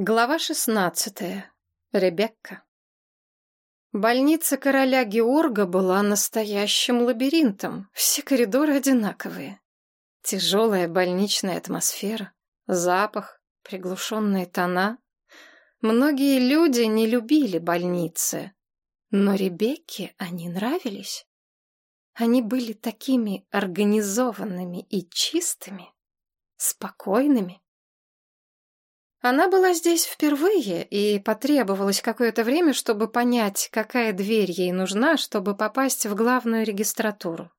Глава шестнадцатая. Ребекка. Больница короля Георга была настоящим лабиринтом. Все коридоры одинаковые. Тяжелая больничная атмосфера, запах, приглушенные тона. Многие люди не любили больницы, но Ребекке они нравились. Они были такими организованными и чистыми, спокойными. Она была здесь впервые, и потребовалось какое-то время, чтобы понять, какая дверь ей нужна, чтобы попасть в главную регистратуру.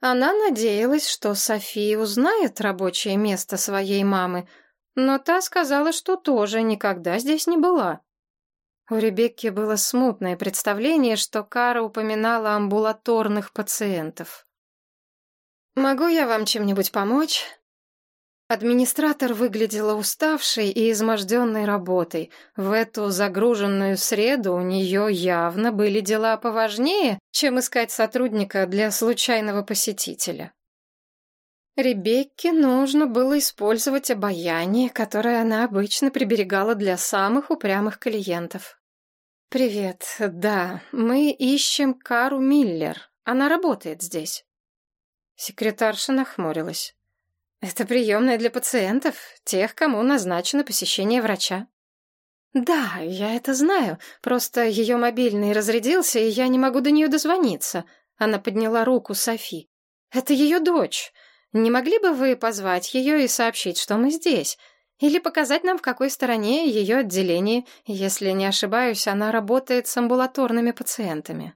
Она надеялась, что София узнает рабочее место своей мамы, но та сказала, что тоже никогда здесь не была. У Ребекки было смутное представление, что Кара упоминала амбулаторных пациентов. «Могу я вам чем-нибудь помочь?» Администратор выглядела уставшей и изможденной работой. В эту загруженную среду у нее явно были дела поважнее, чем искать сотрудника для случайного посетителя. Ребекке нужно было использовать обаяние, которое она обычно приберегала для самых упрямых клиентов. «Привет, да, мы ищем Кару Миллер. Она работает здесь». Секретарша нахмурилась. Это приемная для пациентов, тех, кому назначено посещение врача. Да, я это знаю, просто ее мобильный разрядился, и я не могу до нее дозвониться. Она подняла руку Софи. Это ее дочь. Не могли бы вы позвать ее и сообщить, что мы здесь? Или показать нам, в какой стороне ее отделение? Если не ошибаюсь, она работает с амбулаторными пациентами.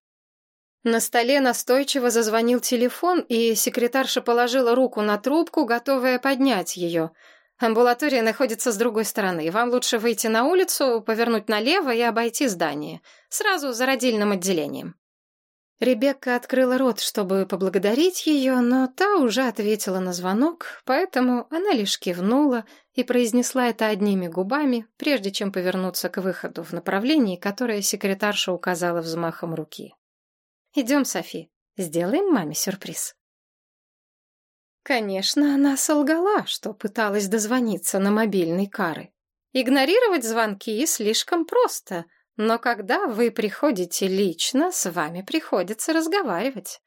На столе настойчиво зазвонил телефон, и секретарша положила руку на трубку, готовая поднять ее. Амбулатория находится с другой стороны. Вам лучше выйти на улицу, повернуть налево и обойти здание. Сразу за родильным отделением. Ребекка открыла рот, чтобы поблагодарить ее, но та уже ответила на звонок, поэтому она лишь кивнула и произнесла это одними губами, прежде чем повернуться к выходу в направлении, которое секретарша указала взмахом руки. Идем, Софи, сделаем маме сюрприз. Конечно, она солгала, что пыталась дозвониться на мобильный Кары. Игнорировать звонки слишком просто, но когда вы приходите лично, с вами приходится разговаривать.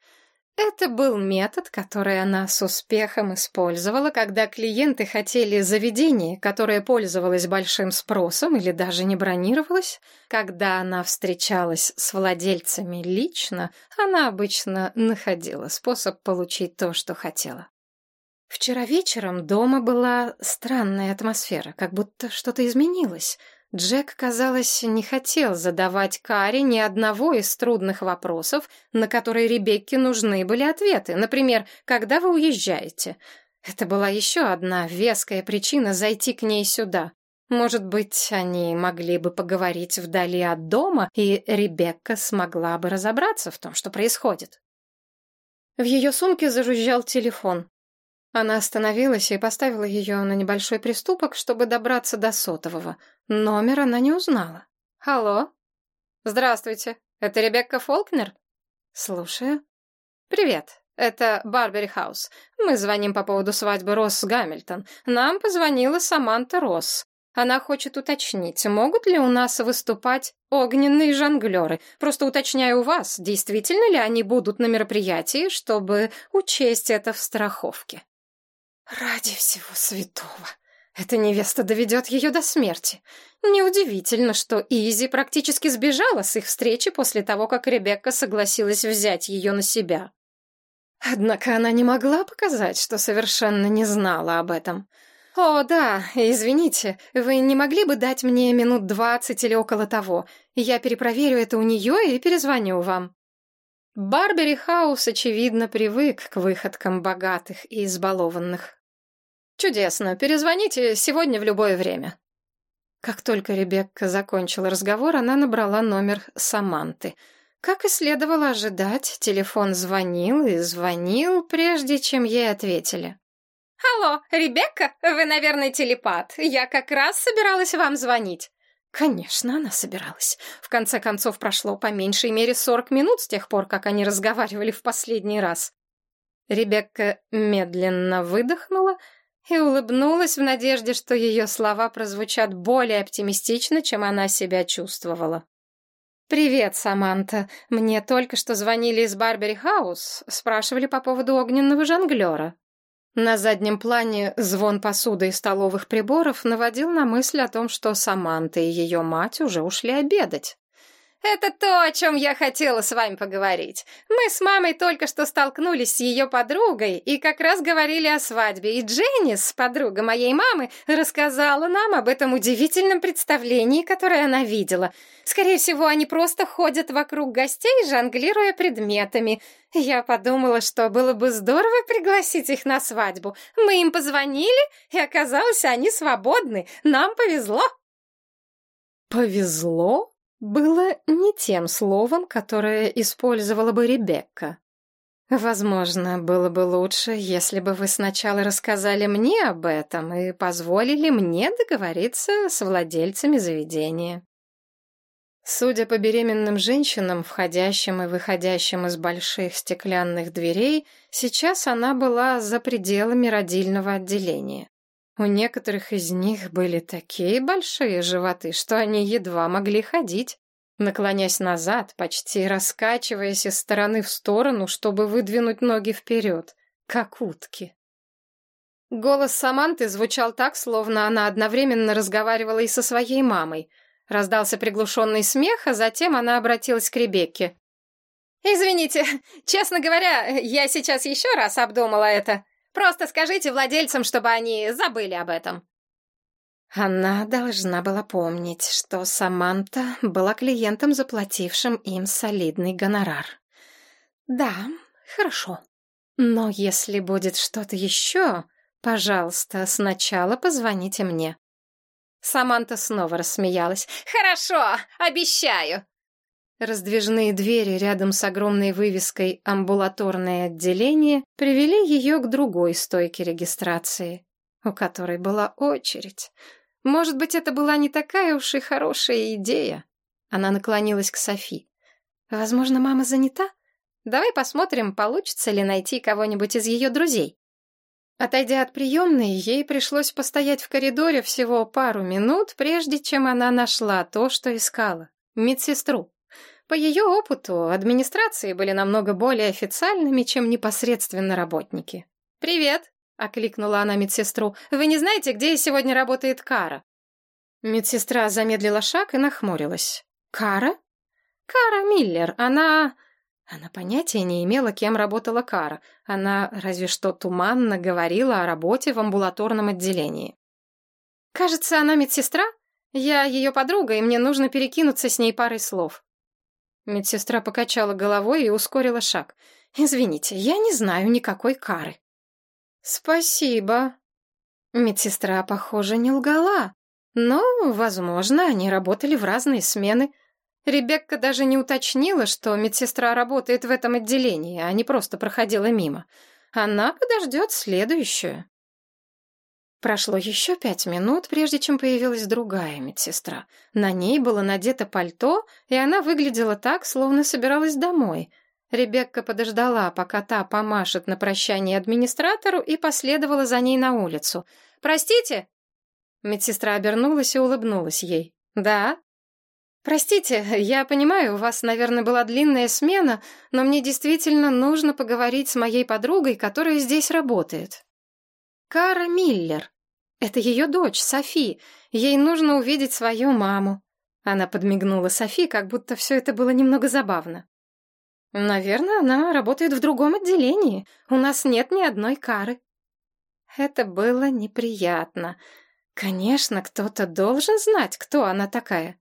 Это был метод, который она с успехом использовала, когда клиенты хотели заведение, которое пользовалось большим спросом или даже не бронировалось. Когда она встречалась с владельцами лично, она обычно находила способ получить то, что хотела. Вчера вечером дома была странная атмосфера, как будто что-то изменилось — Джек, казалось, не хотел задавать Каре ни одного из трудных вопросов, на которые Ребекке нужны были ответы. Например, «Когда вы уезжаете?» Это была еще одна веская причина зайти к ней сюда. Может быть, они могли бы поговорить вдали от дома, и Ребекка смогла бы разобраться в том, что происходит. В ее сумке зажужжал телефон. Она остановилась и поставила ее на небольшой приступок, чтобы добраться до сотового. Номер она не узнала. «Алло?» «Здравствуйте. Это Ребекка Фолкнер?» «Слушаю». «Привет. Это Барбери Хаус. Мы звоним по поводу свадьбы Росс Гамильтон. Нам позвонила Саманта Росс. Она хочет уточнить, могут ли у нас выступать огненные жонглеры. Просто уточняю у вас, действительно ли они будут на мероприятии, чтобы учесть это в страховке. Ради всего святого. Эта невеста доведет ее до смерти. Неудивительно, что Изи практически сбежала с их встречи после того, как Ребекка согласилась взять ее на себя. Однако она не могла показать, что совершенно не знала об этом. «О, да, извините, вы не могли бы дать мне минут двадцать или около того? Я перепроверю это у нее и перезвоню вам». Барбери Хаус, очевидно, привык к выходкам богатых и избалованных. «Чудесно. Перезвоните сегодня в любое время». Как только Ребекка закончила разговор, она набрала номер Саманты. Как и следовало ожидать, телефон звонил и звонил, прежде чем ей ответили. «Алло, Ребекка, вы, наверное, телепат. Я как раз собиралась вам звонить». Конечно, она собиралась. В конце концов, прошло по меньшей мере сорок минут с тех пор, как они разговаривали в последний раз. Ребекка медленно выдохнула и улыбнулась в надежде, что ее слова прозвучат более оптимистично, чем она себя чувствовала. «Привет, Саманта. Мне только что звонили из Барбери Хаус, спрашивали по поводу огненного жонглера». На заднем плане звон посуды и столовых приборов наводил на мысль о том, что Саманта и ее мать уже ушли обедать. «Это то, о чем я хотела с вами поговорить. Мы с мамой только что столкнулись с ее подругой и как раз говорили о свадьбе, и Дженнис, подруга моей мамы, рассказала нам об этом удивительном представлении, которое она видела. Скорее всего, они просто ходят вокруг гостей, жонглируя предметами. Я подумала, что было бы здорово пригласить их на свадьбу. Мы им позвонили, и оказалось, они свободны. Нам повезло». «Повезло?» Было не тем словом, которое использовала бы Ребекка. Возможно, было бы лучше, если бы вы сначала рассказали мне об этом и позволили мне договориться с владельцами заведения. Судя по беременным женщинам, входящим и выходящим из больших стеклянных дверей, сейчас она была за пределами родильного отделения. У некоторых из них были такие большие животы, что они едва могли ходить, наклонясь назад, почти раскачиваясь из стороны в сторону, чтобы выдвинуть ноги вперед, как утки. Голос Саманты звучал так, словно она одновременно разговаривала и со своей мамой. Раздался приглушенный смех, а затем она обратилась к Ребекке. «Извините, честно говоря, я сейчас еще раз обдумала это. Просто скажите владельцам, чтобы они забыли об этом». Она должна была помнить, что Саманта была клиентом, заплатившим им солидный гонорар. «Да, хорошо. Но если будет что-то еще, пожалуйста, сначала позвоните мне». Саманта снова рассмеялась. «Хорошо, обещаю!» Раздвижные двери рядом с огромной вывеской «Амбулаторное отделение» привели ее к другой стойке регистрации, у которой была очередь. Может быть, это была не такая уж и хорошая идея. Она наклонилась к Софи. «Возможно, мама занята? Давай посмотрим, получится ли найти кого-нибудь из ее друзей». Отойдя от приемной, ей пришлось постоять в коридоре всего пару минут, прежде чем она нашла то, что искала — медсестру. По ее опыту, администрации были намного более официальными, чем непосредственно работники. «Привет!» — окликнула она медсестру. «Вы не знаете, где сегодня работает Кара?» Медсестра замедлила шаг и нахмурилась. «Кара?» «Кара Миллер. Она...» Она понятия не имела, кем работала Кара. Она разве что туманно говорила о работе в амбулаторном отделении. «Кажется, она медсестра? Я ее подруга, и мне нужно перекинуться с ней парой слов». Медсестра покачала головой и ускорила шаг. «Извините, я не знаю никакой кары». «Спасибо». Медсестра, похоже, не лгала. Но, возможно, они работали в разные смены. Ребекка даже не уточнила, что медсестра работает в этом отделении, а не просто проходила мимо. Она подождет следующую. Прошло еще пять минут, прежде чем появилась другая медсестра. На ней было надето пальто, и она выглядела так, словно собиралась домой. Ребекка подождала, пока та помашет на прощание администратору, и последовала за ней на улицу. «Простите!» Медсестра обернулась и улыбнулась ей. «Да?» «Простите, я понимаю, у вас, наверное, была длинная смена, но мне действительно нужно поговорить с моей подругой, которая здесь работает». Кара Миллер. Это ее дочь, Софи. Ей нужно увидеть свою маму. Она подмигнула Софи, как будто все это было немного забавно. Наверное, она работает в другом отделении. У нас нет ни одной кары. Это было неприятно. Конечно, кто-то должен знать, кто она такая.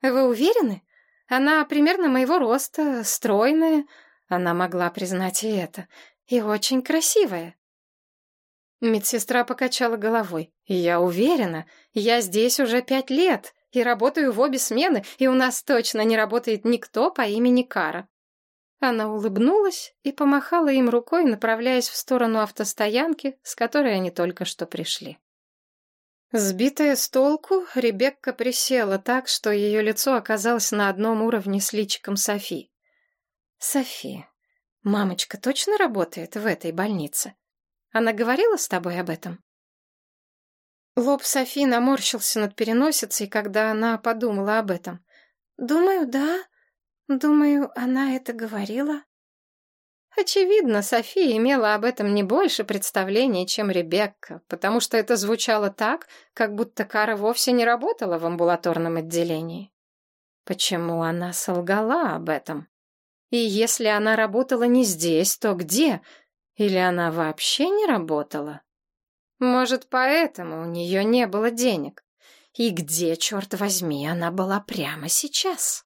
Вы уверены? Она примерно моего роста, стройная. Она могла признать и это. И очень красивая. Медсестра покачала головой. «Я уверена, я здесь уже пять лет и работаю в обе смены, и у нас точно не работает никто по имени Кара». Она улыбнулась и помахала им рукой, направляясь в сторону автостоянки, с которой они только что пришли. Сбитая с толку, Ребекка присела так, что ее лицо оказалось на одном уровне с личиком Софи. «Софи, мамочка точно работает в этой больнице?» Она говорила с тобой об этом? Лоб Софи наморщился над переносицей, когда она подумала об этом. «Думаю, да. Думаю, она это говорила». Очевидно, София имела об этом не больше представления, чем Ребекка, потому что это звучало так, как будто Кара вовсе не работала в амбулаторном отделении. Почему она солгала об этом? И если она работала не здесь, то где? Или она вообще не работала? Может, поэтому у нее не было денег? И где, черт возьми, она была прямо сейчас?